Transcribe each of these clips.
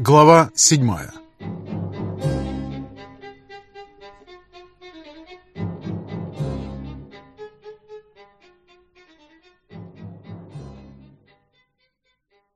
Глава седьмая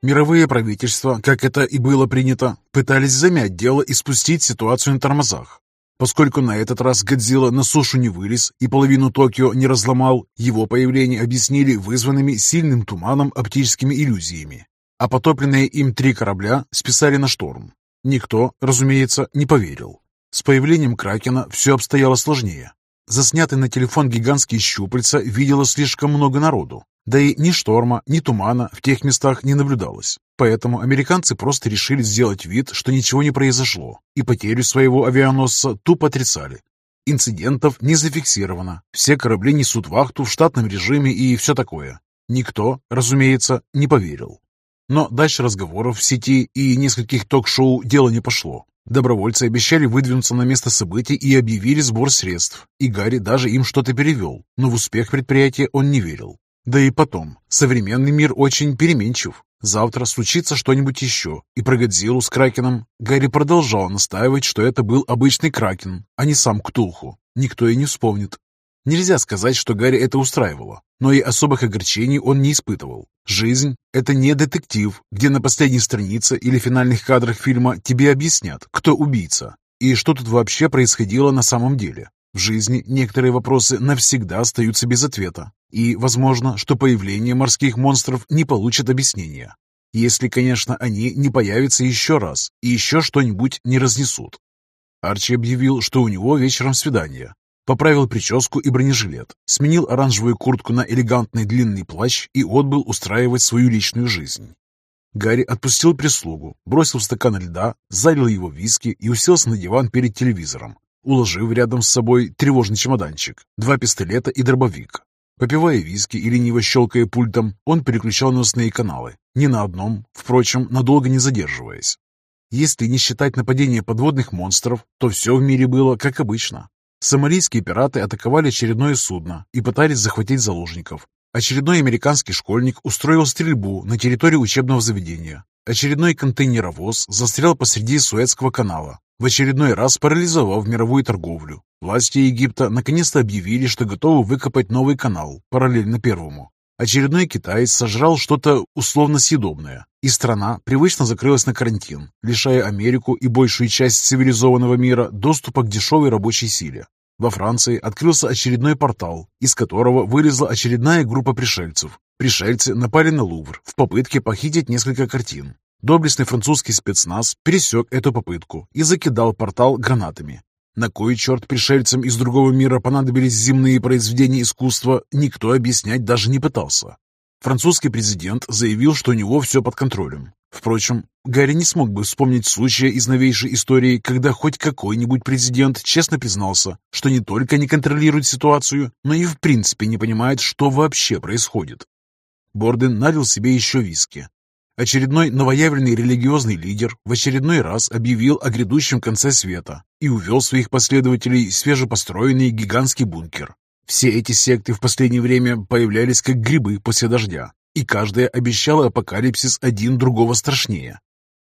Мировые правительства, как это и было принято, пытались замять дело и спустить ситуацию на тормозах. Поскольку на этот раз Годзилла на сушу не вылез и половину Токио не разломал, его появление объяснили вызванными сильным туманом оптическими иллюзиями. А потопленные им три корабля списали на шторм. Никто, разумеется, не поверил. С появлением Кракена все обстояло сложнее. Заснятый на телефон гигантские щупальца видело слишком много народу. Да и ни шторма, ни тумана в тех местах не наблюдалось. Поэтому американцы просто решили сделать вид, что ничего не произошло, и потерю своего авианосца тупо отрицали. Инцидентов не зафиксировано, все корабли несут вахту в штатном режиме и все такое. Никто, разумеется, не поверил. Но дальше разговоров в сети и нескольких ток-шоу дело не пошло. Добровольцы обещали выдвинуться на место событий и объявили сбор средств. И Гарри даже им что-то перевел, но в успех предприятия он не верил. Да и потом, современный мир очень переменчив. Завтра случится что-нибудь еще, и про Годзиллу с Кракеном Гарри продолжал настаивать, что это был обычный Кракен, а не сам Ктулху. Никто и не вспомнит. Нельзя сказать, что Гарри это устраивало, но и особых огорчений он не испытывал. Жизнь – это не детектив, где на последней странице или финальных кадрах фильма тебе объяснят, кто убийца и что тут вообще происходило на самом деле. В жизни некоторые вопросы навсегда остаются без ответа, и возможно, что появление морских монстров не получит объяснения. Если, конечно, они не появятся еще раз и еще что-нибудь не разнесут. Арчи объявил, что у него вечером свидание. Поправил прическу и бронежилет, сменил оранжевую куртку на элегантный длинный плащ и отбыл устраивать свою личную жизнь. Гарри отпустил прислугу, бросил стакан льда, залил его виски и уселся на диван перед телевизором, уложив рядом с собой тревожный чемоданчик, два пистолета и дробовик. Попивая виски и лениво щелкая пультом, он переключал новостные каналы, ни на одном, впрочем, надолго не задерживаясь. Если не считать нападения подводных монстров, то все в мире было как обычно. Сомалийские пираты атаковали очередное судно и пытались захватить заложников. Очередной американский школьник устроил стрельбу на территории учебного заведения. Очередной контейнеровоз застрял посреди Суэцкого канала, в очередной раз парализовав мировую торговлю. Власти Египта наконец-то объявили, что готовы выкопать новый канал, параллельно первому. Очередной китаец сожрал что-то условно съедобное, и страна привычно закрылась на карантин, лишая Америку и большую часть цивилизованного мира доступа к дешевой рабочей силе. Во Франции открылся очередной портал, из которого вылезла очередная группа пришельцев. Пришельцы напали на Лувр в попытке похитить несколько картин. Доблестный французский спецназ пересек эту попытку и закидал портал гранатами. На кой черт пришельцам из другого мира понадобились земные произведения искусства, никто объяснять даже не пытался. Французский президент заявил, что у него все под контролем. Впрочем, Гарри не смог бы вспомнить случая из новейшей истории, когда хоть какой-нибудь президент честно признался, что не только не контролирует ситуацию, но и в принципе не понимает, что вообще происходит. Борден налил себе еще виски, Очередной новоявленный религиозный лидер в очередной раз объявил о грядущем конце света и увел своих последователей в свежепостроенный гигантский бункер. Все эти секты в последнее время появлялись как грибы после дождя, и каждая обещала апокалипсис один другого страшнее.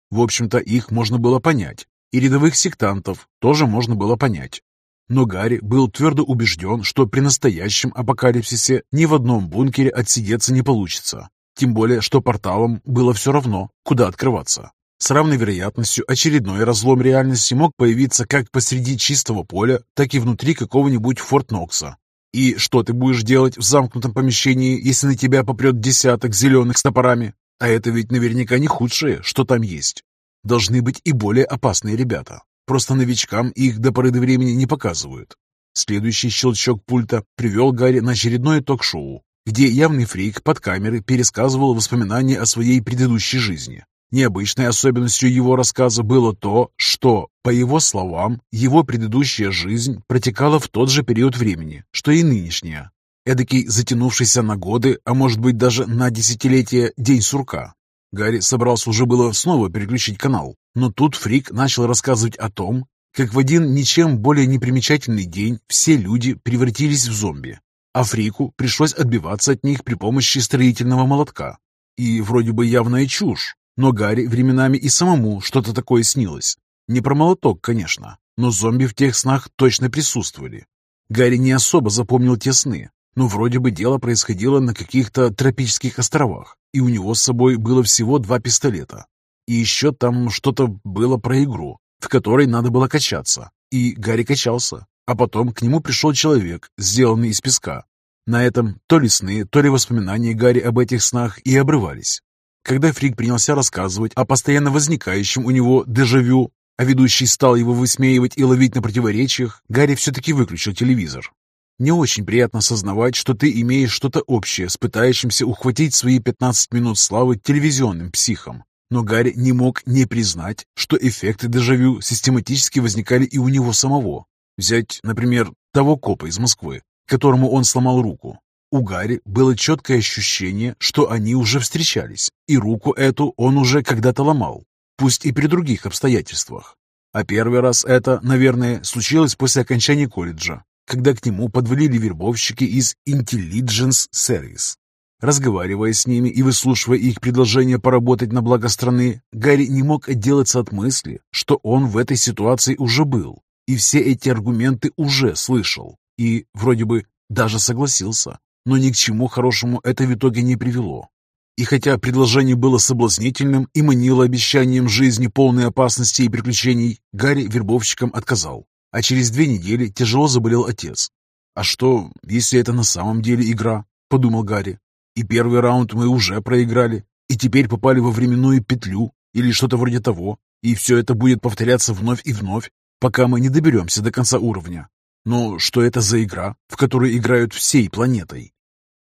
В общем-то, их можно было понять, и рядовых сектантов тоже можно было понять. Но Гарри был твердо убежден, что при настоящем апокалипсисе ни в одном бункере отсидеться не получится. Тем более, что порталам было все равно, куда открываться. С равной вероятностью очередной разлом реальности мог появиться как посреди чистого поля, так и внутри какого-нибудь Форт Нокса. И что ты будешь делать в замкнутом помещении, если на тебя попрет десяток зеленых с топорами? А это ведь наверняка не худшее, что там есть. Должны быть и более опасные ребята. Просто новичкам их до поры до времени не показывают. Следующий щелчок пульта привел Гарри на очередное ток-шоу, где явный фрик под камерой пересказывал воспоминания о своей предыдущей жизни. Необычной особенностью его рассказа было то, что, по его словам, его предыдущая жизнь протекала в тот же период времени, что и нынешняя. Эдакий затянувшийся на годы, а может быть даже на десятилетия, день сурка. Гарри собрался уже было снова переключить канал, но тут Фрик начал рассказывать о том, как в один ничем более непримечательный день все люди превратились в зомби, Африку пришлось отбиваться от них при помощи строительного молотка. И вроде бы явная чушь, Но Гарри временами и самому что-то такое снилось. Не про молоток, конечно, но зомби в тех снах точно присутствовали. Гарри не особо запомнил те сны, но вроде бы дело происходило на каких-то тропических островах, и у него с собой было всего два пистолета. И еще там что-то было про игру, в которой надо было качаться. И Гарри качался. А потом к нему пришел человек, сделанный из песка. На этом то ли сны, то ли воспоминания Гарри об этих снах и обрывались. Когда Фрик принялся рассказывать о постоянно возникающем у него дежавю, а ведущий стал его высмеивать и ловить на противоречиях, Гарри все-таки выключил телевизор. Не очень приятно осознавать, что ты имеешь что-то общее с пытающимся ухватить свои 15 минут славы телевизионным психом. Но Гарри не мог не признать, что эффекты дежавю систематически возникали и у него самого. Взять, например, того копа из Москвы, которому он сломал руку. У Гарри было четкое ощущение, что они уже встречались, и руку эту он уже когда-то ломал, пусть и при других обстоятельствах. А первый раз это, наверное, случилось после окончания колледжа, когда к нему подвалили вербовщики из Intelligence Service. Разговаривая с ними и выслушивая их предложение поработать на благо страны, Гарри не мог отделаться от мысли, что он в этой ситуации уже был, и все эти аргументы уже слышал, и вроде бы даже согласился, но ни к чему хорошему это в итоге не привело. И хотя предложение было соблазнительным и манило обещанием жизни полной опасности и приключений, Гарри вербовщикам отказал, а через две недели тяжело заболел отец. «А что, если это на самом деле игра?» – подумал Гарри. И первый раунд мы уже проиграли, и теперь попали во временную петлю или что-то вроде того, и все это будет повторяться вновь и вновь, пока мы не доберемся до конца уровня. Но что это за игра, в которой играют всей планетой?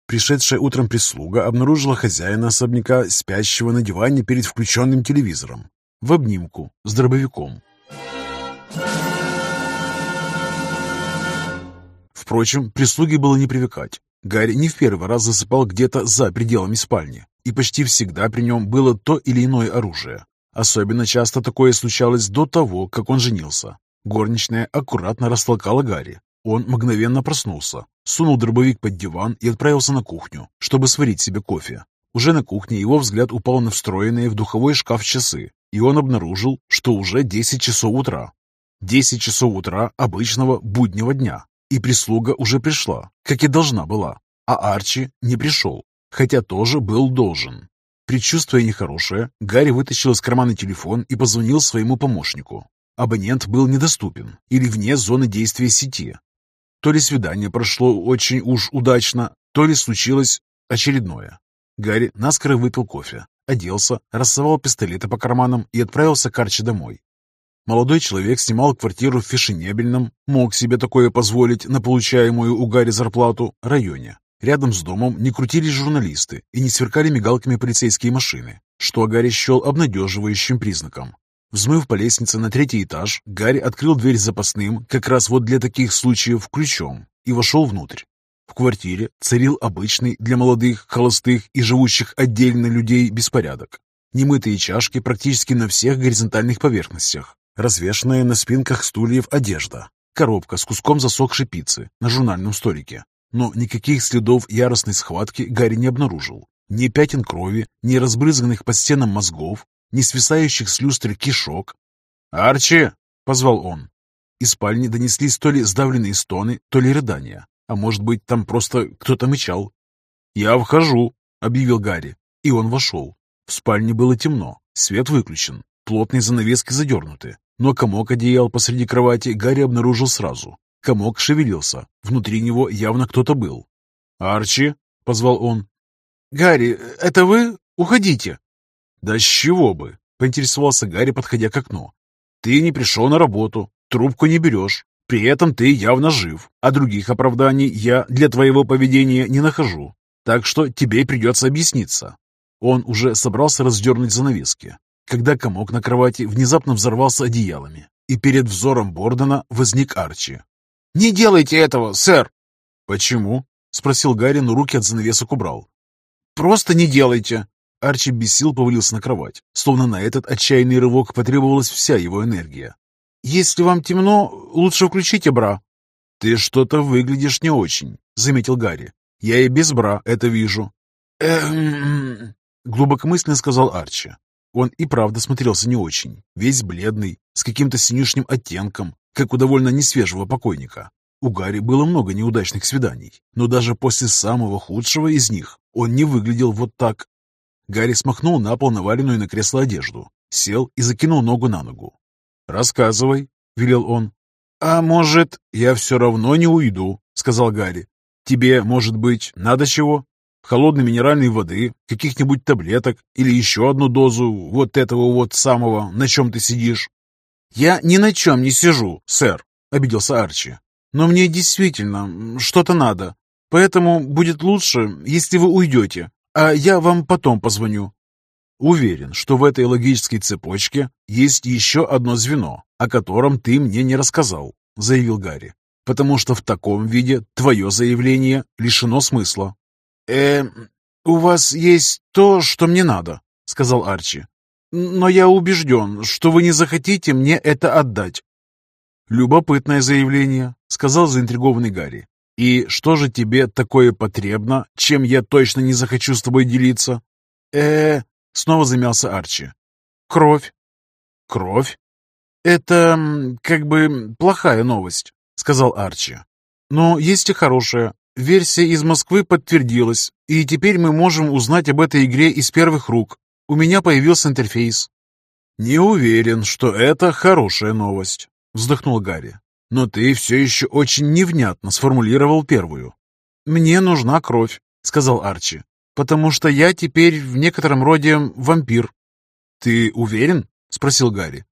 Пришедшая утром прислуга обнаружила хозяина особняка, спящего на диване перед включенным телевизором, в обнимку с дробовиком. Впрочем, прислуге было не привыкать. Гарри не в первый раз засыпал где-то за пределами спальни, и почти всегда при нем было то или иное оружие. Особенно часто такое случалось до того, как он женился. Горничная аккуратно растолкала Гарри. Он мгновенно проснулся, сунул дробовик под диван и отправился на кухню, чтобы сварить себе кофе. Уже на кухне его взгляд упал на встроенные в духовой шкаф часы, и он обнаружил, что уже 10 часов утра. 10 часов утра обычного буднего дня. И прислуга уже пришла, как и должна была. А Арчи не пришел, хотя тоже был должен. Предчувствуя нехорошее, Гарри вытащил из кармана телефон и позвонил своему помощнику. Абонент был недоступен или вне зоны действия сети. То ли свидание прошло очень уж удачно, то ли случилось очередное. Гарри наскоро выпил кофе, оделся, рассовал пистолеты по карманам и отправился к Арчи домой. Молодой человек снимал квартиру в фешенебельном, мог себе такое позволить на получаемую у Гарри зарплату, районе. Рядом с домом не крутились журналисты и не сверкали мигалками полицейские машины, что Гарри счел обнадеживающим признаком. Взмыв по лестнице на третий этаж, Гарри открыл дверь запасным, как раз вот для таких случаев, ключом, и вошел внутрь. В квартире царил обычный для молодых, холостых и живущих отдельно людей беспорядок. Немытые чашки практически на всех горизонтальных поверхностях, развешанная на спинках стульев одежда, коробка с куском засохшей пиццы на журнальном столике. Но никаких следов яростной схватки Гарри не обнаружил. Ни пятен крови, ни разбрызганных по стенам мозгов, ни свисающих с люстры кишок. «Арчи!» — позвал он. Из спальни донеслись то ли сдавленные стоны, то ли рыдания. А может быть, там просто кто-то мычал. «Я вхожу», — объявил Гарри. И он вошел. В спальне было темно, свет выключен, Плотные занавески задернуты, но комок одеял посреди кровати Гарри обнаружил сразу. Комок шевелился, внутри него явно кто-то был. «Арчи!» — позвал он. «Гарри, это вы? Уходите!» «Да с чего бы?» — поинтересовался Гарри, подходя к окну. «Ты не пришел на работу, трубку не берешь, при этом ты явно жив, а других оправданий я для твоего поведения не нахожу, так что тебе придется объясниться». Он уже собрался раздернуть занавески, когда комок на кровати внезапно взорвался одеялами, и перед взором Бордена возник Арчи. «Не делайте этого, сэр!» «Почему?» — спросил Гарри, но руки от занавесок убрал. «Просто не делайте!» Арчи без сил повалился на кровать, словно на этот отчаянный рывок потребовалась вся его энергия. «Если вам темно, лучше включите бра». «Ты что-то выглядишь не очень», — заметил Гарри. «Я и без бра это вижу». «Эм...» — глубокомысленно сказал Арчи. Он и правда смотрелся не очень, весь бледный, с каким-то синюшным оттенком, как у довольно несвежего покойника. У Гарри было много неудачных свиданий, но даже после самого худшего из них он не выглядел вот так. Гарри смахнул на пол наваленную на кресло одежду, сел и закинул ногу на ногу. «Рассказывай», — велел он. «А может, я все равно не уйду», — сказал Гарри. «Тебе, может быть, надо чего? Холодной минеральной воды, каких-нибудь таблеток или еще одну дозу вот этого вот самого, на чем ты сидишь?» «Я ни на чем не сижу, сэр», — обиделся Арчи. Но мне действительно что-то надо, поэтому будет лучше, если вы уйдете, а я вам потом позвоню». Уверен, что в этой логической цепочке есть еще одно звено, о котором ты мне не рассказал, заявил Гарри, потому что в таком виде твое заявление лишено смысла. Э, у вас есть то, что мне надо, сказал Арчи. Но я убежден, что вы не захотите мне это отдать. «Любопытное заявление», — сказал заинтригованный Гарри. «И что же тебе такое потребно, чем я точно не захочу с тобой делиться?» э снова замялся Арчи. «Кровь». «Кровь?» «Это как бы плохая новость», — сказал Арчи. «Но есть и хорошая. Версия из Москвы подтвердилась, и теперь мы можем узнать об этой игре из первых рук. У меня появился интерфейс». «Не уверен, что это хорошая новость», вздохнул Гарри. «Но ты все еще очень невнятно сформулировал первую». «Мне нужна кровь», — сказал Арчи, «потому что я теперь в некотором роде вампир». «Ты уверен?» — спросил Гарри.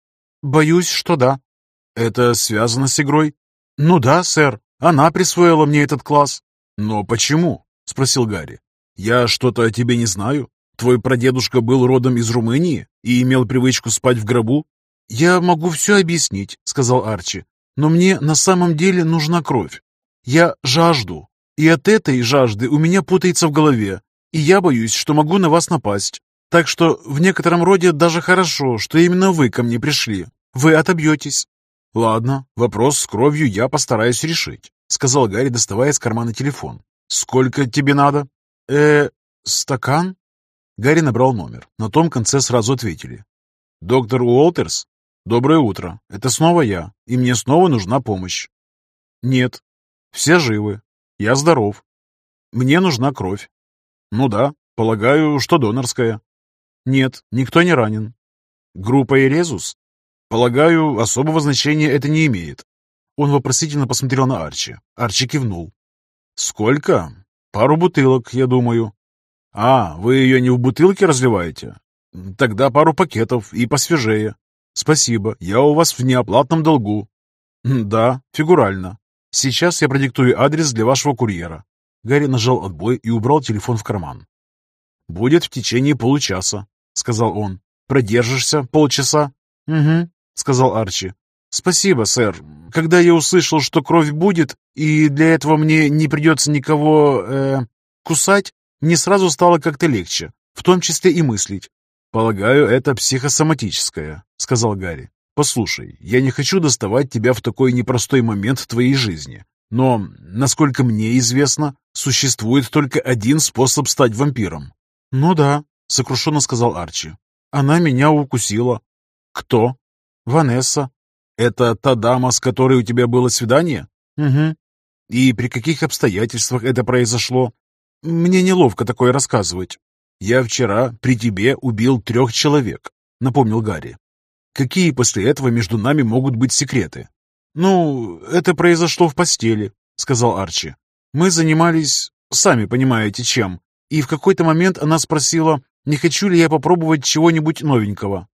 «Боюсь, что да». «Это связано с игрой?» «Ну да, сэр. Она присвоила мне этот класс». «Но почему?» — спросил Гарри. «Я что-то о тебе не знаю. Твой прадедушка был родом из Румынии и имел привычку спать в гробу?» «Я могу все объяснить», — сказал Арчи, «но мне на самом деле нужна кровь. Я жажду, и от этой жажды у меня путается в голове, и я боюсь, что могу на вас напасть. Так что в некотором роде даже хорошо, что именно вы ко мне пришли. Вы отобьетесь». «Ладно, вопрос с кровью я постараюсь решить», — сказал Гарри, доставая из кармана телефон. «Сколько тебе надо?» «Э, стакан?» Гарри набрал номер. На том конце сразу ответили. «Доктор Уолтерс?» «Доброе утро. Это снова я, и мне снова нужна помощь». «Нет. Все живы. Я здоров. Мне нужна кровь». «Ну да, полагаю, что донорская». «Нет, никто не ранен». «Группа Эрезус?» «Полагаю, особого значения это не имеет». Он вопросительно посмотрел на Арчи. Арчи кивнул. «Сколько?» «Пару бутылок, я думаю». «А, вы ее не в бутылке разливаете?» «Тогда пару пакетов и посвежее. «Спасибо, я у вас в неоплатном долгу». «Да, фигурально. Сейчас я продиктую адрес для вашего курьера». Гарри нажал отбой и убрал телефон в карман. «Будет в течение получаса», — сказал он. «Продержишься полчаса?» «Угу», — сказал Арчи. «Спасибо, сэр. Когда я услышал, что кровь будет, и для этого мне не придется никого... Э, кусать, мне сразу стало как-то легче, в том числе и мыслить. «Полагаю, это психосоматическое», — сказал Гарри. «Послушай, я не хочу доставать тебя в такой непростой момент твоей жизни, но, насколько мне известно, существует только один способ стать вампиром». «Ну да», — сокрушенно сказал Арчи. «Она меня укусила». «Кто?» «Ванесса». «Это та дама, с которой у тебя было свидание?» «Угу». «И при каких обстоятельствах это произошло?» «Мне неловко такое рассказывать». «Я вчера при тебе убил трех человек», — напомнил Гарри. «Какие после этого между нами могут быть секреты?» «Ну, это произошло в постели», — сказал Арчи. «Мы занимались, сами понимаете, чем, и в какой-то момент она спросила, не хочу ли я попробовать чего-нибудь новенького».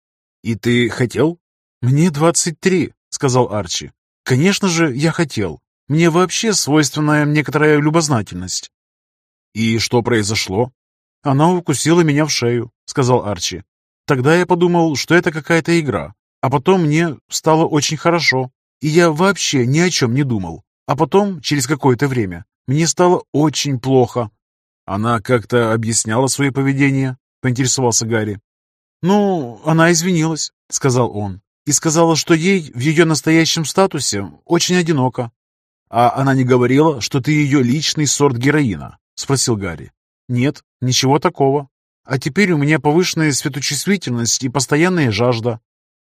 «И ты хотел?» «Мне двадцать три», — сказал Арчи. «Конечно же, я хотел. Мне вообще свойственна некоторая любознательность». «И что произошло?» «Она укусила меня в шею», — сказал Арчи. «Тогда я подумал, что это какая-то игра, а потом мне стало очень хорошо, и я вообще ни о чем не думал. А потом, через какое-то время, мне стало очень плохо». «Она как-то объясняла свое поведение?» — поинтересовался Гарри. «Ну, она извинилась», — сказал он, «и сказала, что ей в ее настоящем статусе очень одиноко». «А она не говорила, что ты ее личный сорт героина?» — спросил Гарри. «Нет, ничего такого». А теперь у меня повышенная светочувствительность и постоянная жажда».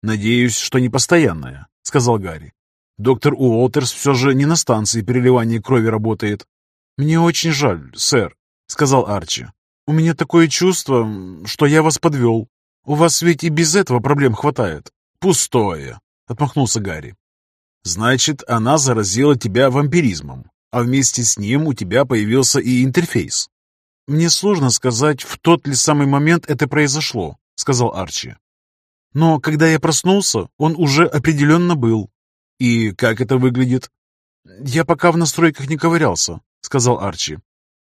«Надеюсь, что не постоянная», — сказал Гарри. «Доктор Уолтерс все же не на станции переливания крови работает». «Мне очень жаль, сэр», — сказал Арчи. «У меня такое чувство, что я вас подвел. У вас ведь и без этого проблем хватает». «Пустое», — отмахнулся Гарри. «Значит, она заразила тебя вампиризмом, а вместе с ним у тебя появился и интерфейс». «Мне сложно сказать, в тот ли самый момент это произошло», — сказал Арчи. «Но когда я проснулся, он уже определенно был». «И как это выглядит?» «Я пока в настройках не ковырялся», — сказал Арчи.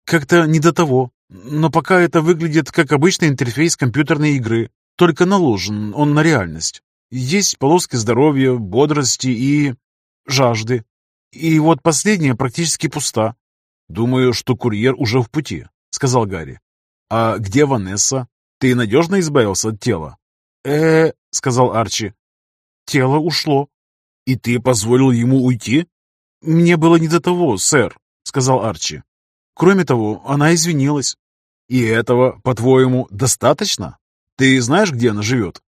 «Как-то не до того. Но пока это выглядит как обычный интерфейс компьютерной игры, только наложен он на реальность. Есть полоски здоровья, бодрости и... жажды. И вот последняя практически пуста. Думаю, что курьер уже в пути, сказал Гарри. А где Ванесса? Ты надежно избавился от тела? э сказал Арчи. Тело ушло. И ты позволил ему уйти? Мне было не до того, сэр, сказал Арчи. Кроме того, она извинилась. И этого, по-твоему, достаточно? Ты знаешь, где она живет?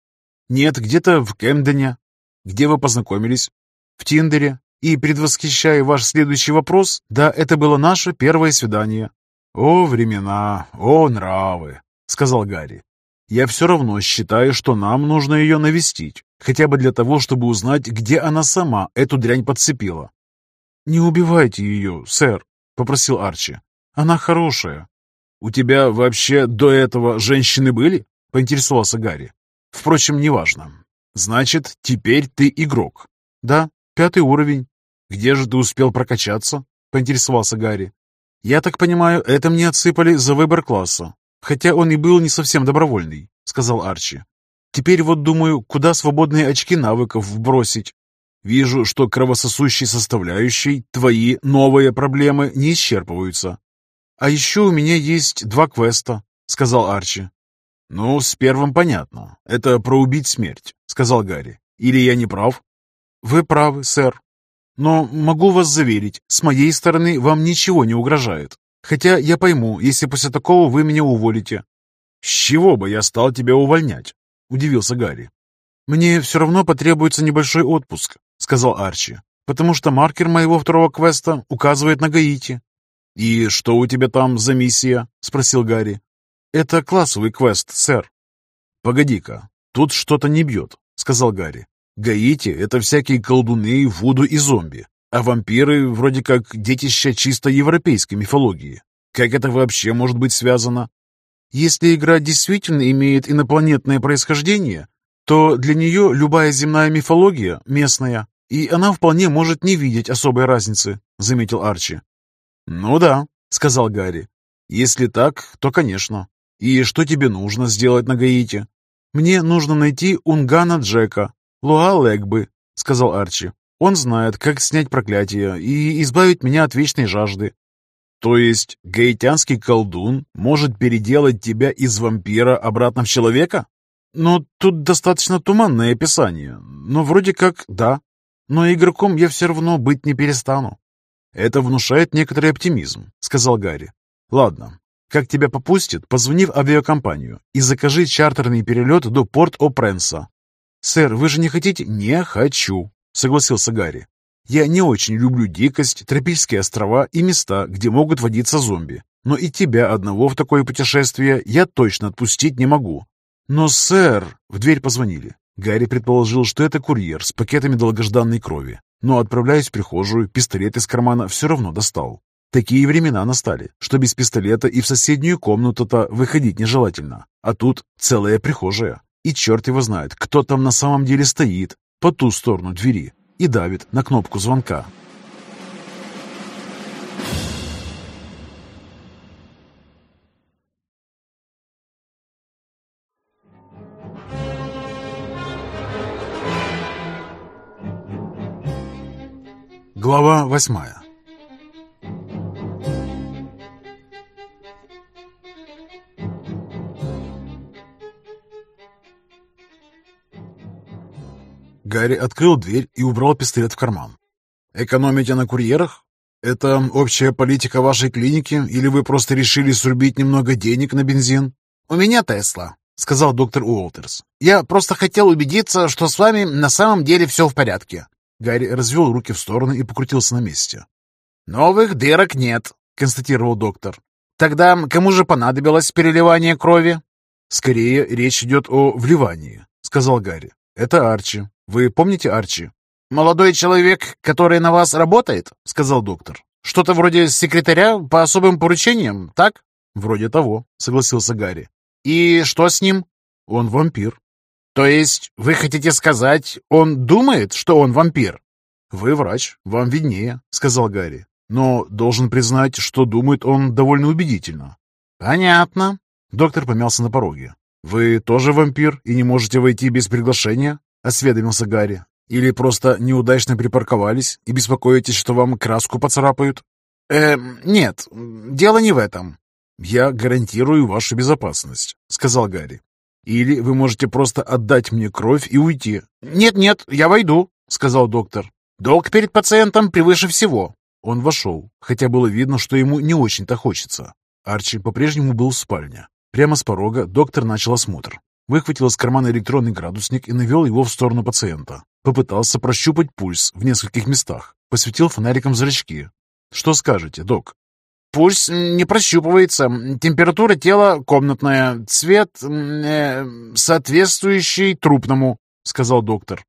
Нет, где-то в Кемдене. Где вы познакомились? В Тиндере. И, предвосхищая ваш следующий вопрос, да, это было наше первое свидание. О, времена, о, нравы, сказал Гарри. Я все равно считаю, что нам нужно ее навестить, хотя бы для того, чтобы узнать, где она сама эту дрянь подцепила. «Не убивайте ее, сэр», — попросил Арчи. «Она хорошая». «У тебя вообще до этого женщины были?» — поинтересовался Гарри. Впрочем, неважно. Значит, теперь ты игрок. Да, пятый уровень. Где же ты успел прокачаться? Поинтересовался Гарри. Я так понимаю, это мне отсыпали за выбор класса. Хотя он и был не совсем добровольный, сказал Арчи. Теперь вот думаю, куда свободные очки навыков вбросить. Вижу, что кровососущей составляющей твои новые проблемы не исчерпываются. А еще у меня есть два квеста, сказал Арчи. «Ну, с первым понятно. Это про убить смерть», — сказал Гарри. «Или я не прав?» «Вы правы, сэр. Но могу вас заверить, с моей стороны вам ничего не угрожает. Хотя я пойму, если после такого вы меня уволите». «С чего бы я стал тебя увольнять?» — удивился Гарри. «Мне все равно потребуется небольшой отпуск», — сказал Арчи, «потому что маркер моего второго квеста указывает на Гаити». «И что у тебя там за миссия?» — спросил Гарри. «Это классовый квест, сэр». «Погоди-ка, тут что-то не бьет», — сказал Гарри. «Гаити — это всякие колдуны, вуду и зомби, а вампиры вроде как детища чисто европейской мифологии. Как это вообще может быть связано?» «Если игра действительно имеет инопланетное происхождение, то для нее любая земная мифология местная, и она вполне может не видеть особой разницы», — заметил Арчи. «Ну да», — сказал Гарри. «Если так, то конечно. «И что тебе нужно сделать на Гаити?» «Мне нужно найти Унгана Джека, Луа Легбы», — сказал Арчи. «Он знает, как снять проклятие и избавить меня от вечной жажды». «То есть гаитянский колдун может переделать тебя из вампира обратно в человека?» «Ну, тут достаточно туманное описание, но вроде как да. Но игроком я все равно быть не перестану». «Это внушает некоторый оптимизм», — сказал Гарри. «Ладно, как тебя попустит, позвони в авиакомпанию и закажи чартерный перелет до Порт-О-Пренса. «Сэр, вы же не хотите?» «Не хочу», — согласился Гарри. «Я не очень люблю дикость, тропические острова и места, где могут водиться зомби. Но и тебя одного в такое путешествие я точно отпустить не могу». «Но, сэр...» — в дверь позвонили. Гарри предположил, что это курьер с пакетами долгожданной крови. Но, отправляясь в прихожую, пистолет из кармана все равно достал. Такие времена настали, что без пистолета и в соседнюю комнату-то выходить нежелательно. А тут целая прихожая. И черт его знает, кто там на самом деле стоит по ту сторону двери и давит на кнопку звонка. Глава восьмая Гарри открыл дверь и убрал пистолет в карман. «Экономите на курьерах? Это общая политика вашей клиники, или вы просто решили срубить немного денег на бензин?» «У меня Тесла», — сказал доктор Уолтерс. «Я просто хотел убедиться, что с вами на самом деле все в порядке». Гарри развел руки в стороны и покрутился на месте. «Новых дырок нет», — констатировал доктор. «Тогда кому же понадобилось переливание крови?» «Скорее речь идет о вливании», — сказал Гарри. «Это Арчи. Вы помните Арчи?» «Молодой человек, который на вас работает?» — сказал доктор. «Что-то вроде секретаря по особым поручениям, так?» «Вроде того», — согласился Гарри. «И что с ним?» «Он вампир». «То есть вы хотите сказать, он думает, что он вампир?» «Вы врач, вам виднее», — сказал Гарри. «Но должен признать, что думает он довольно убедительно». «Понятно». Доктор помялся на пороге. «Вы тоже вампир и не можете войти без приглашения?» — осведомился Гарри. «Или просто неудачно припарковались и беспокоитесь, что вам краску поцарапают?» «Э, нет, дело не в этом». «Я гарантирую вашу безопасность», — сказал Гарри. «Или вы можете просто отдать мне кровь и уйти». «Нет-нет, я войду», — сказал доктор. «Долг перед пациентом превыше всего». Он вошел, хотя было видно, что ему не очень-то хочется. Арчи по-прежнему был в спальне. Прямо с порога доктор начал осмотр. Выхватил из кармана электронный градусник и навел его в сторону пациента. Попытался прощупать пульс в нескольких местах. Посветил фонариком зрачки. «Что скажете, док?» «Пульс не прощупывается. Температура тела комнатная. Цвет э, соответствующий трупному», — сказал доктор.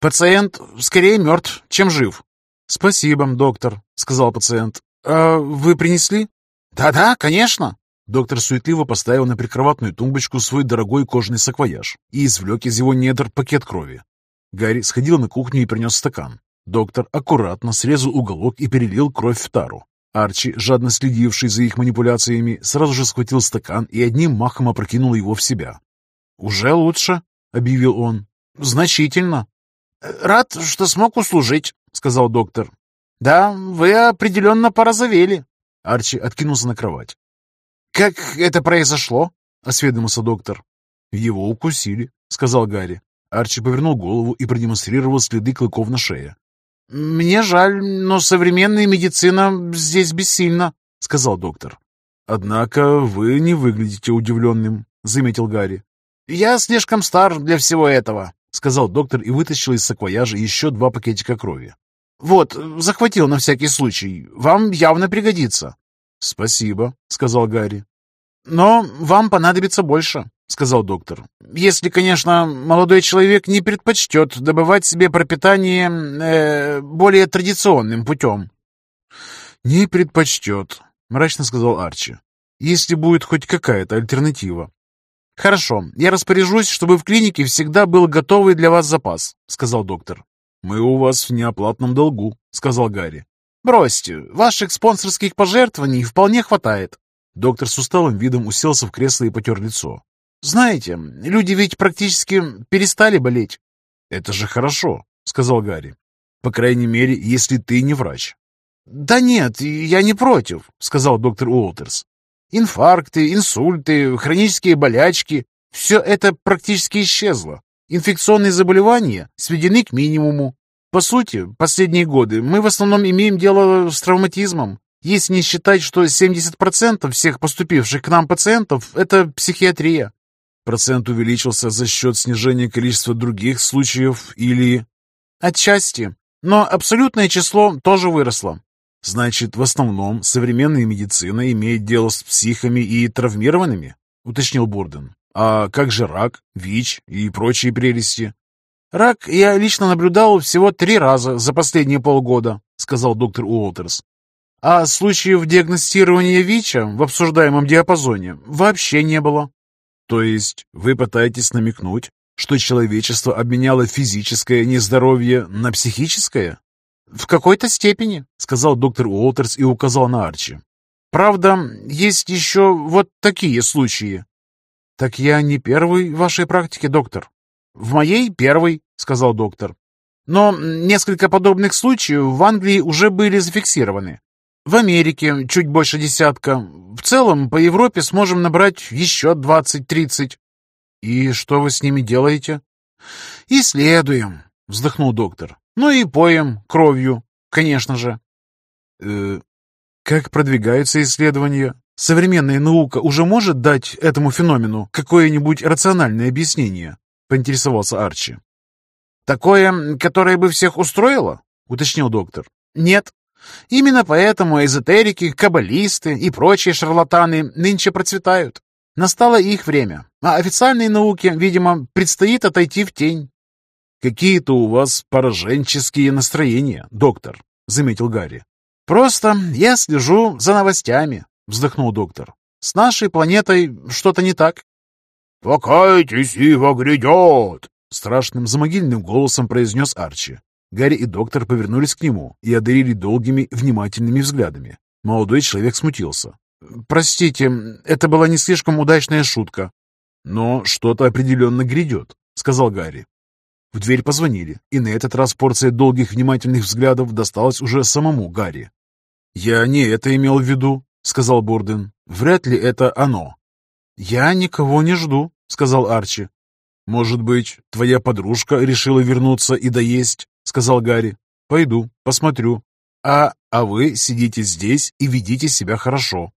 «Пациент скорее мертв, чем жив». «Спасибо, доктор», — сказал пациент. «А вы принесли?» «Да-да, конечно». Доктор суетливо поставил на прикроватную тумбочку свой дорогой кожаный саквояж и извлек из его недр пакет крови. Гарри сходил на кухню и принес стакан. Доктор аккуратно срезал уголок и перелил кровь в тару. Арчи, жадно следивший за их манипуляциями, сразу же схватил стакан и одним махом опрокинул его в себя. «Уже лучше», — объявил он. «Значительно». «Рад, что смог услужить», — сказал доктор. «Да, вы определенно порозовели». Арчи откинулся на кровать. «Как это произошло?» — осведомился доктор. «Его укусили», — сказал Гарри. Арчи повернул голову и продемонстрировал следы клыков на шее. «Мне жаль, но современная медицина здесь бессильна», — сказал доктор. «Однако вы не выглядите удивленным», — заметил Гарри. «Я слишком стар для всего этого», — сказал доктор и вытащил из саквояжа еще два пакетика крови. «Вот, захватил на всякий случай. Вам явно пригодится». «Спасибо», — сказал Гарри. «Но вам понадобится больше», — сказал доктор. «Если, конечно, молодой человек не предпочтет добывать себе пропитание э, более традиционным путем». «Не предпочтет», — мрачно сказал Арчи. «Если будет хоть какая-то альтернатива». «Хорошо, я распоряжусь, чтобы в клинике всегда был готовый для вас запас», — сказал доктор. «Мы у вас в неоплатном долгу», — сказал Гарри. «Бросьте, ваших спонсорских пожертвований вполне хватает». Доктор с усталым видом уселся в кресло и потер лицо. «Знаете, люди ведь практически перестали болеть». «Это же хорошо», — сказал Гарри. «По крайней мере, если ты не врач». «Да нет, я не против», — сказал доктор Уолтерс. «Инфаркты, инсульты, хронические болячки — все это практически исчезло. Инфекционные заболевания сведены к минимуму. По сути, последние годы мы в основном имеем дело с травматизмом, если не считать, что 70% всех поступивших к нам пациентов – это психиатрия. Процент увеличился за счет снижения количества других случаев или... Отчасти. Но абсолютное число тоже выросло. Значит, в основном современная медицина имеет дело с психами и травмированными, уточнил Бурден. А как же рак, ВИЧ и прочие прелести? «Рак я лично наблюдал всего три раза за последние полгода», — сказал доктор Уолтерс. «А случаев диагностирования ВИЧа в обсуждаемом диапазоне вообще не было». «То есть вы пытаетесь намекнуть, что человечество обменяло физическое нездоровье на психическое?» «В какой-то степени», — сказал доктор Уолтерс и указал на Арчи. «Правда, есть еще вот такие случаи». «Так я не первый в вашей практике, доктор», «В моей первой», — сказал доктор. «Но несколько подобных случаев в Англии уже были зафиксированы. В Америке чуть больше десятка. В целом по Европе сможем набрать еще двадцать-тридцать». «И что вы с ними делаете?» «Исследуем», — вздохнул доктор. «Ну и поем кровью, конечно же». «Э, «Как продвигаются исследования?» — Современная наука уже может дать этому феномену какое-нибудь рациональное объяснение?» — поинтересовался Арчи. «Такое, которое бы всех устроило?» — уточнил доктор. «Нет. Именно поэтому эзотерики, каббалисты и прочие шарлатаны нынче процветают. Настало их время, а официальной науке, видимо, предстоит отойти в тень». «Какие-то у вас пораженческие настроения, доктор», — заметил Гарри. «Просто я слежу за новостями», — вздохнул доктор. «С нашей планетой что-то не так». «Покайтесь, Ива грядет!» — страшным замогильным голосом произнес Арчи. Гарри и доктор повернулись к нему и одарили долгими, внимательными взглядами. Молодой человек смутился. «Простите, это была не слишком удачная шутка». «Но что-то определенно грядет», — сказал Гарри. В дверь позвонили, и на этот раз порция долгих внимательных взглядов досталась уже самому Гарри. «Я не это имел в виду», — сказал Бурден. «Вряд ли это оно». «Я никого не жду», — сказал Арчи. «Может быть, твоя подружка решила вернуться и доесть?» — сказал Гарри. «Пойду, посмотрю. А, а вы сидите здесь и ведите себя хорошо».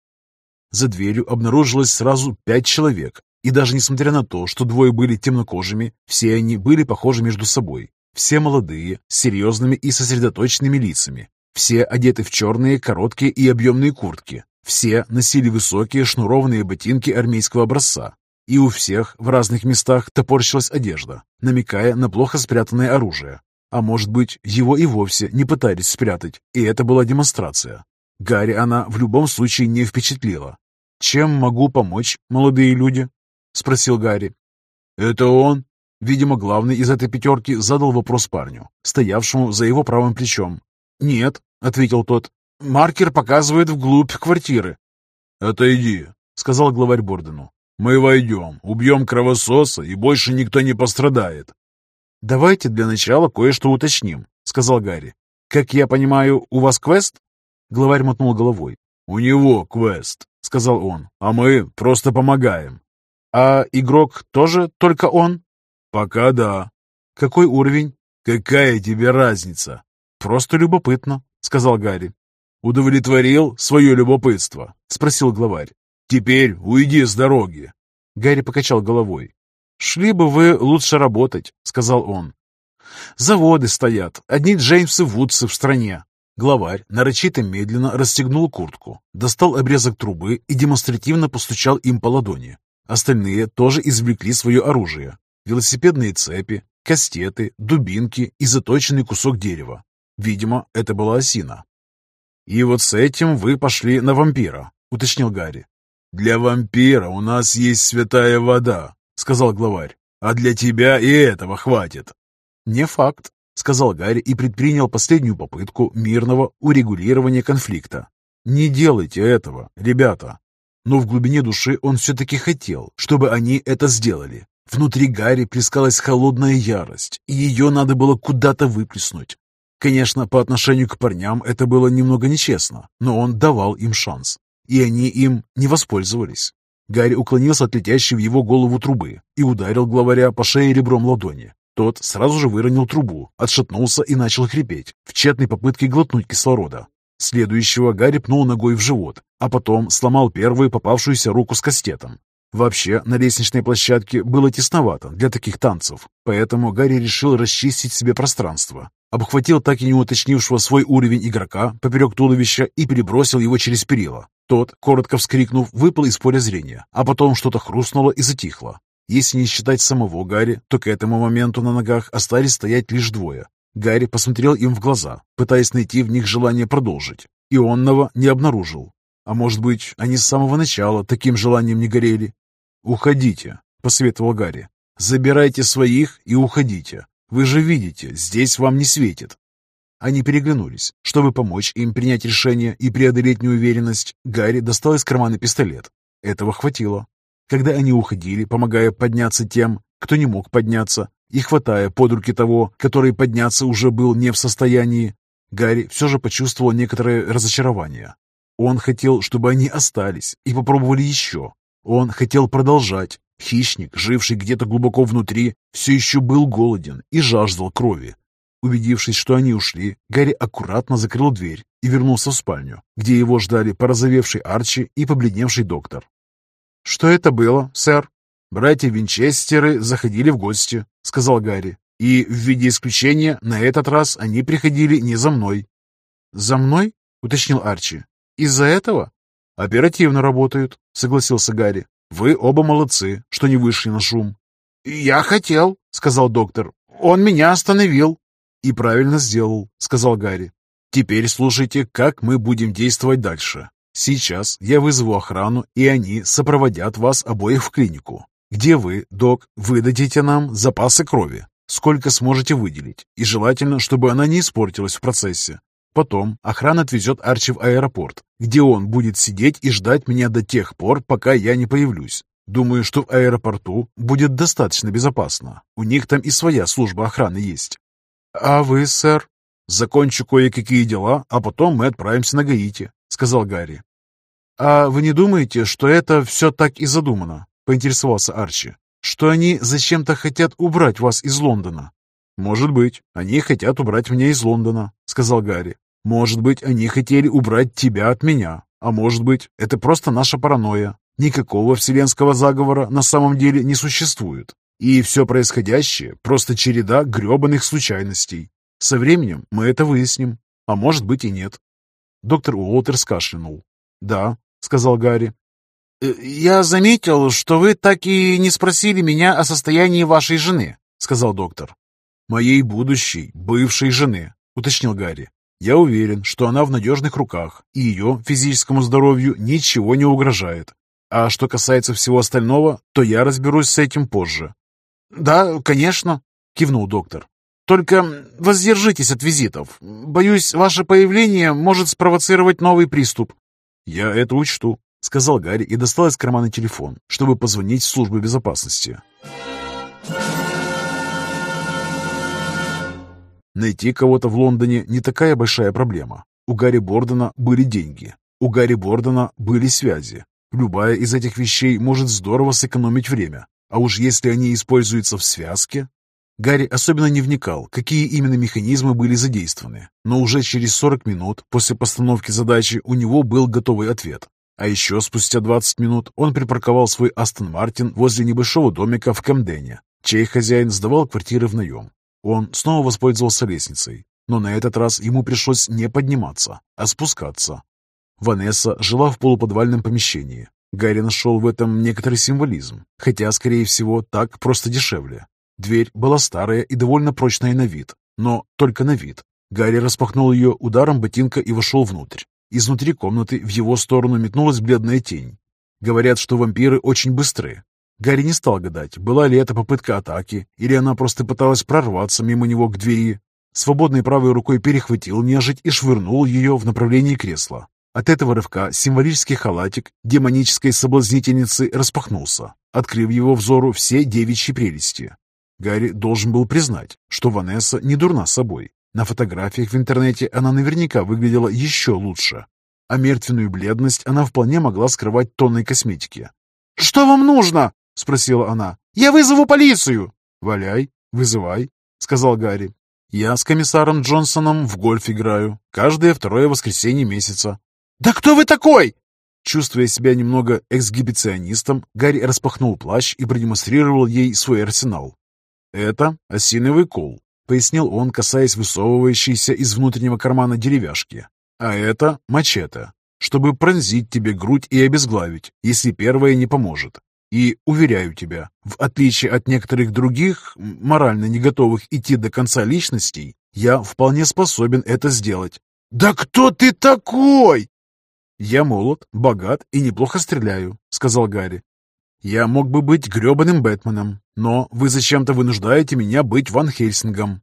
За дверью обнаружилось сразу пять человек, и даже несмотря на то, что двое были темнокожими, все они были похожи между собой. Все молодые, с серьезными и сосредоточенными лицами. Все одеты в черные, короткие и объемные куртки. Все носили высокие шнурованные ботинки армейского образца. И у всех в разных местах топорщилась одежда, намекая на плохо спрятанное оружие. А может быть, его и вовсе не пытались спрятать, и это была демонстрация. Гарри она в любом случае не впечатлила. «Чем могу помочь, молодые люди?» — спросил Гарри. «Это он?» Видимо, главный из этой пятерки задал вопрос парню, стоявшему за его правым плечом. «Нет», — ответил тот. «Маркер показывает вглубь квартиры». «Отойди», — сказал главарь Бордену. «Мы войдем, убьем кровососа, и больше никто не пострадает». «Давайте для начала кое-что уточним», — сказал Гарри. «Как я понимаю, у вас квест?» Главарь мотнул головой. «У него квест», — сказал он, — «а мы просто помогаем». А игрок тоже только он? Пока да. Какой уровень? Какая тебе разница? Просто любопытно, сказал Гарри. Удовлетворил свое любопытство? Спросил главарь. Теперь уйди с дороги. Гарри покачал головой. «Шли бы вы лучше работать», — сказал он. «Заводы стоят, одни Джеймсы Вудсы в стране». Главарь нарочито медленно расстегнул куртку, достал обрезок трубы и демонстративно постучал им по ладони. Остальные тоже извлекли свое оружие. Велосипедные цепи, кастеты, дубинки и заточенный кусок дерева. Видимо, это была осина. «И вот с этим вы пошли на вампира», — уточнил Гарри. «Для вампира у нас есть святая вода», — сказал главарь. «А для тебя и этого хватит». «Не факт», — сказал Гарри и предпринял последнюю попытку мирного урегулирования конфликта. «Не делайте этого, ребята но в глубине души он все-таки хотел, чтобы они это сделали. Внутри Гарри плескалась холодная ярость, и ее надо было куда-то выплеснуть. Конечно, по отношению к парням это было немного нечестно, но он давал им шанс, и они им не воспользовались. Гарри уклонился от летящей в его голову трубы и ударил главаря по шее ребром ладони. Тот сразу же выронил трубу, отшатнулся и начал хрипеть в тщетной попытке глотнуть кислорода. Следующего Гарри пнул ногой в живот, а потом сломал первую попавшуюся руку с кастетом. Вообще, на лестничной площадке было тесновато для таких танцев, поэтому Гарри решил расчистить себе пространство. Обхватил так и не уточнившего свой уровень игрока поперек туловища и перебросил его через перила. Тот, коротко вскрикнув, выпал из поля зрения, а потом что-то хрустнуло и затихло. Если не считать самого Гарри, то к этому моменту на ногах остались стоять лишь двое. Гарри посмотрел им в глаза, пытаясь найти в них желание продолжить. И онного не обнаружил. А может быть, они с самого начала таким желанием не горели? «Уходите», — посоветовал Гарри. «Забирайте своих и уходите. Вы же видите, здесь вам не светит». Они переглянулись. Чтобы помочь им принять решение и преодолеть неуверенность, Гарри достал из кармана пистолет. Этого хватило. Когда они уходили, помогая подняться тем, кто не мог подняться, и хватая под руки того, который подняться уже был не в состоянии, Гарри все же почувствовал некоторое разочарование. Он хотел, чтобы они остались и попробовали еще. Он хотел продолжать. Хищник, живший где-то глубоко внутри, все еще был голоден и жаждал крови. Убедившись, что они ушли, Гарри аккуратно закрыл дверь и вернулся в спальню, где его ждали порозовевший Арчи и побледневший доктор. «Что это было, сэр?» «Братья Винчестеры заходили в гости», — сказал Гарри. «И в виде исключения на этот раз они приходили не за мной». «За мной?» — уточнил Арчи. «Из-за этого?» «Оперативно работают», — согласился Гарри. «Вы оба молодцы, что не вышли на шум». «Я хотел», — сказал доктор. «Он меня остановил». «И правильно сделал», — сказал Гарри. «Теперь слушайте, как мы будем действовать дальше. Сейчас я вызову охрану, и они сопроводят вас обоих в клинику, где вы, док, выдадите нам запасы крови, сколько сможете выделить, и желательно, чтобы она не испортилась в процессе. Потом охрана отвезет Арчи в аэропорт, где он будет сидеть и ждать меня до тех пор, пока я не появлюсь. Думаю, что в аэропорту будет достаточно безопасно. У них там и своя служба охраны есть. А вы, сэр? Закончу кое-какие дела, а потом мы отправимся на Гаити, сказал Гарри. А вы не думаете, что это все так и задумано? Поинтересовался Арчи. Что они зачем-то хотят убрать вас из Лондона? «Может быть, они хотят убрать меня из Лондона», — сказал Гарри. «Может быть, они хотели убрать тебя от меня. А может быть, это просто наша паранойя. Никакого вселенского заговора на самом деле не существует. И все происходящее — просто череда гребаных случайностей. Со временем мы это выясним. А может быть и нет». Доктор Уолтер скашлянул. «Да», — сказал Гарри. «Э, «Я заметил, что вы так и не спросили меня о состоянии вашей жены», — сказал доктор. «Моей будущей, бывшей жены», — уточнил Гарри. «Я уверен, что она в надежных руках, и ее физическому здоровью ничего не угрожает. А что касается всего остального, то я разберусь с этим позже». «Да, конечно», — кивнул доктор. «Только воздержитесь от визитов. Боюсь, ваше появление может спровоцировать новый приступ». «Я это учту», — сказал Гарри и достал из кармана телефон, чтобы позвонить в службу безопасности. Найти кого-то в Лондоне не такая большая проблема. У Гарри Бордена были деньги. У Гарри Бордена были связи. Любая из этих вещей может здорово сэкономить время. А уж если они используются в связке... Гарри особенно не вникал, какие именно механизмы были задействованы, но уже через 40 минут после постановки задачи у него был готовый ответ. А еще спустя 20 минут он припарковал свой Астон Мартин возле небольшого домика в Камдене, чей хозяин сдавал квартиры в наем. Он снова воспользовался лестницей, но на этот раз ему пришлось не подниматься, а спускаться. Ванесса жила в полуподвальном помещении. Гарри нашел в этом некоторый символизм, хотя, скорее всего, так просто дешевле. Дверь была старая и довольно прочная на вид, но только на вид. Гарри распахнул ее ударом ботинка и вошел внутрь. Изнутри комнаты в его сторону метнулась бледная тень. Говорят, что вампиры очень быстры, Гарри не стал гадать, была ли это попытка атаки, или она просто пыталась прорваться мимо него к двери. Свободной правой рукой перехватил нежить и швырнул ее в направлении кресла. От этого рывка символический халатик демонической соблазнительницы распахнулся, открыв его взору все девичьи прелести. Гарри должен был признать, что Ванесса не дурна собой. На фотографиях в интернете она наверняка выглядела еще лучше, а мертвенную бледность она вполне могла скрывать тонной косметики. «Что вам нужно?» — спросила она. «Я вызову полицию!» «Валяй, вызывай», — сказал Гарри. «Я с комиссаром Джонсоном в гольф играю. Каждое второе воскресенье месяца». «Да кто вы такой?» Чувствуя себя немного эксгибиционистом, Гарри распахнул плащ и продемонстрировал ей свой арсенал. «Это осиновый кол», — пояснил он, касаясь высовывающейся из внутреннего кармана деревяшки. «А это мачете, чтобы пронзить тебе грудь и обезглавить, если первое не поможет. И, уверяю тебя, в отличие от некоторых других, морально не готовых идти до конца личностей, я вполне способен это сделать. «Да кто ты такой?» «Я молод, богат и неплохо стреляю», — сказал Гарри. «Я мог бы быть гребаным Бэтменом, но вы зачем-то вынуждаете меня быть Ван Хельсингом.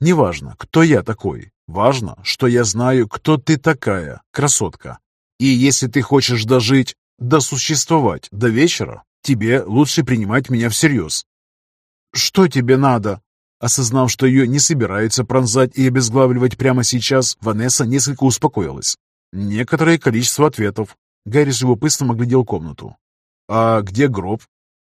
Неважно, кто я такой. Важно, что я знаю, кто ты такая, красотка. И если ты хочешь дожить, досуществовать до вечера, Тебе лучше принимать меня всерьез». «Что тебе надо?» Осознав, что ее не собираются пронзать и обезглавливать прямо сейчас, Ванесса несколько успокоилась. Некоторое количество ответов. Гарри любопытством оглядел комнату. «А где гроб?»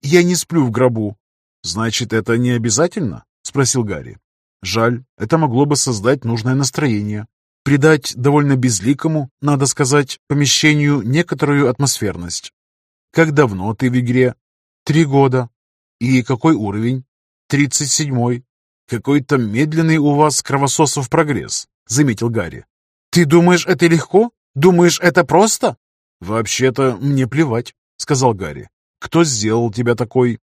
«Я не сплю в гробу». «Значит, это не обязательно?» — спросил Гарри. «Жаль, это могло бы создать нужное настроение». придать довольно безликому, надо сказать, помещению некоторую атмосферность. Как давно ты в игре? Три года. И какой уровень? Тридцать седьмой. Какой-то медленный у вас кровососов прогресс, заметил Гарри. Ты думаешь, это легко? Думаешь, это просто? Вообще-то мне плевать, сказал Гарри. Кто сделал тебя такой?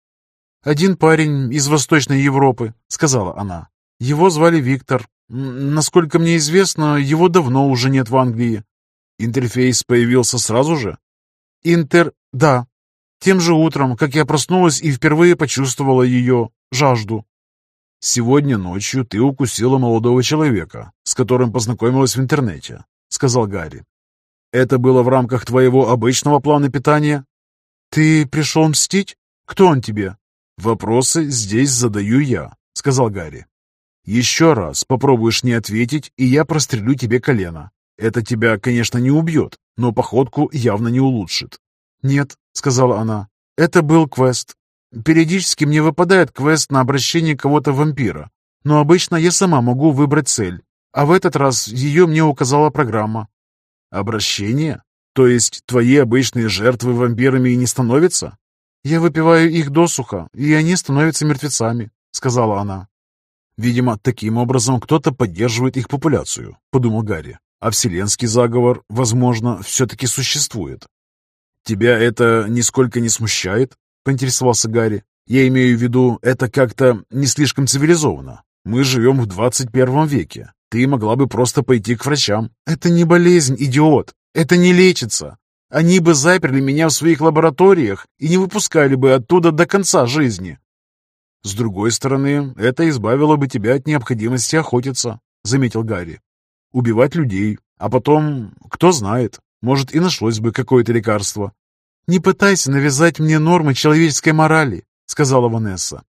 Один парень из Восточной Европы, сказала она. Его звали Виктор. Насколько мне известно, его давно уже нет в Англии. Интерфейс появился сразу же? Интер... да. Тем же утром, как я проснулась и впервые почувствовала ее жажду. «Сегодня ночью ты укусила молодого человека, с которым познакомилась в интернете», — сказал Гарри. «Это было в рамках твоего обычного плана питания?» «Ты пришел мстить? Кто он тебе?» «Вопросы здесь задаю я», — сказал Гарри. Еще раз попробуешь не ответить, и я прострелю тебе колено. Это тебя, конечно, не убьет, но походку явно не улучшит. «Нет», — сказала она, — «это был квест. Периодически мне выпадает квест на обращение кого-то вампира, но обычно я сама могу выбрать цель, а в этот раз ее мне указала программа». «Обращение? То есть твои обычные жертвы вампирами и не становятся?» «Я выпиваю их досуха, и они становятся мертвецами», — сказала она. Видимо, таким образом кто-то поддерживает их популяцию, подумал Гарри. А вселенский заговор, возможно, все-таки существует. Тебя это нисколько не смущает? Поинтересовался Гарри. Я имею в виду, это как-то не слишком цивилизованно. Мы живем в 21 веке. Ты могла бы просто пойти к врачам. Это не болезнь, идиот. Это не лечится. Они бы заперли меня в своих лабораториях и не выпускали бы оттуда до конца жизни. «С другой стороны, это избавило бы тебя от необходимости охотиться», — заметил Гарри. «Убивать людей, а потом, кто знает, может и нашлось бы какое-то лекарство». «Не пытайся навязать мне нормы человеческой морали», — сказала Ванесса.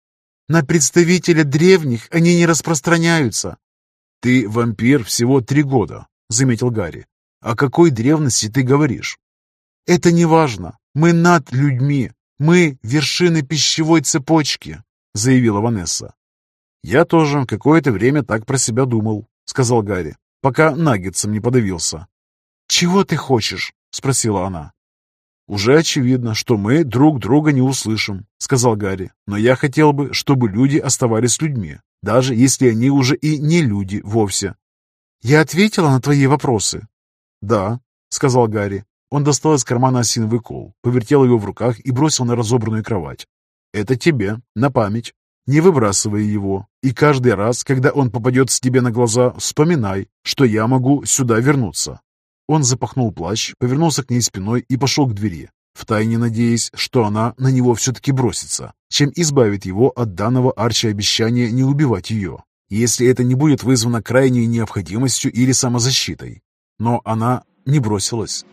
«На представителя древних они не распространяются». «Ты вампир всего три года», — заметил Гарри. «О какой древности ты говоришь?» «Это не важно. Мы над людьми. Мы — вершины пищевой цепочки. — заявила Ванесса. «Я тоже какое-то время так про себя думал», — сказал Гарри, пока наггетсом не подавился. «Чего ты хочешь?» — спросила она. «Уже очевидно, что мы друг друга не услышим», — сказал Гарри. «Но я хотел бы, чтобы люди оставались людьми, даже если они уже и не люди вовсе». «Я ответила на твои вопросы?» «Да», — сказал Гарри. Он достал из кармана осиновый кол, повертел его в руках и бросил на разобранную кровать. Это тебе, на память. Не выбрасывай его. И каждый раз, когда он попадется тебе на глаза, вспоминай, что я могу сюда вернуться». Он запахнул плащ, повернулся к ней спиной и пошел к двери, втайне надеясь, что она на него все-таки бросится, чем избавит его от данного Арчи обещания не убивать ее, если это не будет вызвано крайней необходимостью или самозащитой. Но она не бросилась.